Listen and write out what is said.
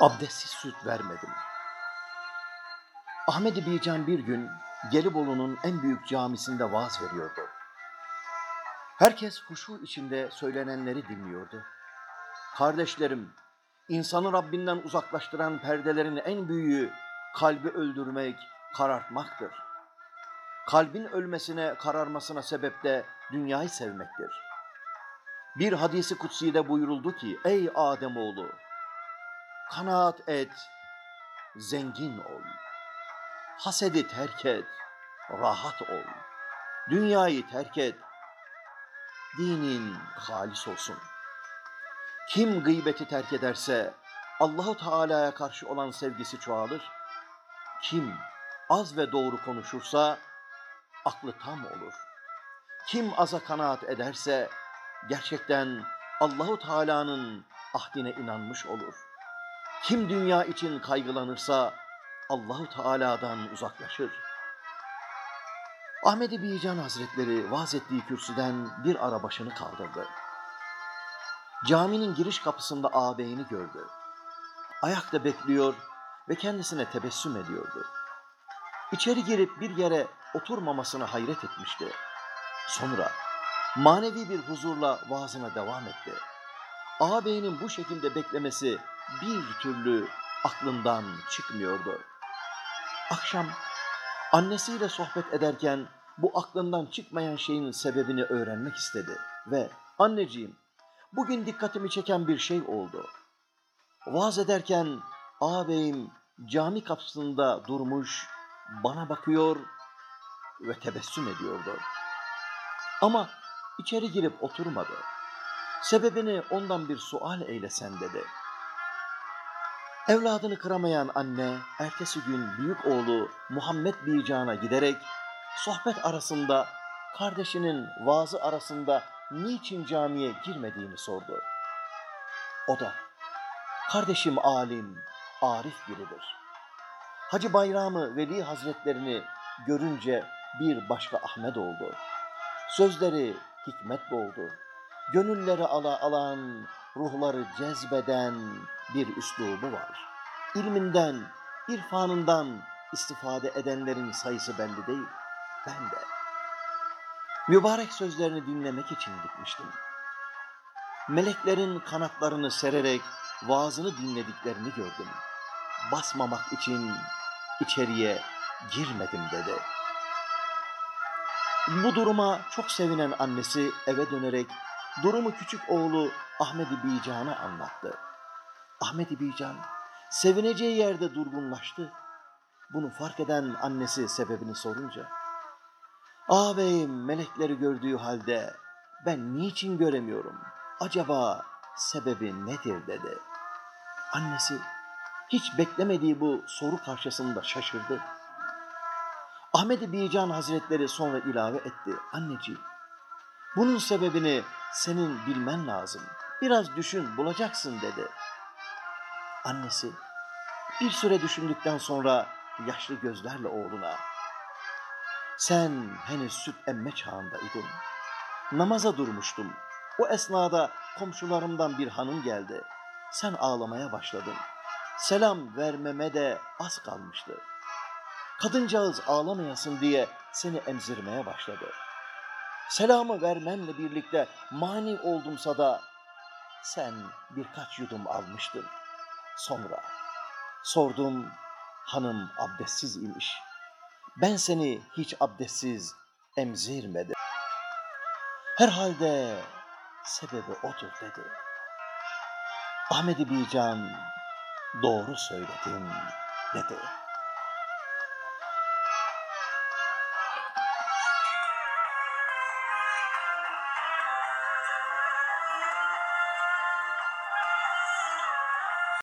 Abdestsiz süt vermedim. Ahmet Bican bir gün Gelibolu'nun en büyük camisinde vaaz veriyordu. Herkes huşu içinde söylenenleri dinliyordu. Kardeşlerim, insanı Rabbinden uzaklaştıran perdelerin en büyüğü kalbi öldürmek, karartmaktır. Kalbin ölmesine, kararmasına sebep de dünyayı sevmektir. Bir hadisi kutsi'de buyuruldu ki, ey Ademoğlu, kanaat et, zengin ol. Hasedi terk et, rahat ol. Dünyayı terk et, dinin halis olsun. Kim gıybeti terk ederse Allahu Teala'ya karşı olan sevgisi çoğalır. Kim az ve doğru konuşursa aklı tam olur. Kim aza kanaat ederse gerçekten Allahu Teala'nın ahdine inanmış olur. Kim dünya için kaygılanırsa Allahu Teala'dan uzaklaşır. Ahmed-i Bican Hazretleri vaaz ettiği kürsüden bir ara başını kaldırdı. Caminin giriş kapısında ağabeyini gördü. Ayakta bekliyor ve kendisine tebessüm ediyordu. İçeri girip bir yere oturmamasına hayret etmişti. Sonra manevi bir huzurla vaazına devam etti. Ağabeyinin bu şekilde beklemesi bir türlü aklından çıkmıyordu. Akşam annesiyle sohbet ederken bu aklından çıkmayan şeyin sebebini öğrenmek istedi ve anneciğim bugün dikkatimi çeken bir şey oldu. Vaaz ederken ağabeyim cami kapısında durmuş bana bakıyor ve tebessüm ediyordu. Ama içeri girip oturmadı. Sebebini ondan bir sual eylesen dedi. Evladını kıramayan anne ertesi gün büyük oğlu Muhammed Bican'a giderek sohbet arasında kardeşinin vaazı arasında niçin camiye girmediğini sordu. O da kardeşim alim, arif biridir. Hacı Bayramı Veli Hazretlerini görünce bir başka Ahmet oldu. Sözleri hikmet doldu. Gönülleri ala alan, ruhları cezbeden bir üslubu var. İlminden, irfanından istifade edenlerin sayısı belli değil, ben de. Mübarek sözlerini dinlemek için gitmiştim. Meleklerin kanatlarını sererek vaazını dinlediklerini gördüm. Basmamak için içeriye girmedim dedi. Bu duruma çok sevinen annesi eve dönerek durumu küçük oğlu Ahmet-i Bican'a anlattı. Ahmet-i Bican sevineceği yerde durgunlaştı. Bunu fark eden annesi sebebini sorunca, ağabeyim melekleri gördüğü halde ben niçin göremiyorum? Acaba sebebi nedir dedi. Annesi hiç beklemediği bu soru karşısında şaşırdı. Ahmet-i Bican Hazretleri sonra ilave etti. Anneciğim, bunun sebebini senin bilmen lazım. Biraz düşün, bulacaksın dedi. Annesi bir süre düşündükten sonra yaşlı gözlerle oğluna sen henüz süt emme çağındaydın. Namaza durmuştum. O esnada komşularımdan bir hanım geldi. Sen ağlamaya başladın. Selam vermeme de az kalmıştı. Kadıncağız ağlamayasın diye seni emzirmeye başladı. Selamı vermenle birlikte mani oldumsa da sen birkaç yudum almıştın. Sonra sordum hanım abdestsiz imiş. Ben seni hiç abdestsiz emzirmedim. Herhalde sebebi odur dedi. Ahmet-i Bican doğru söyledin dedi.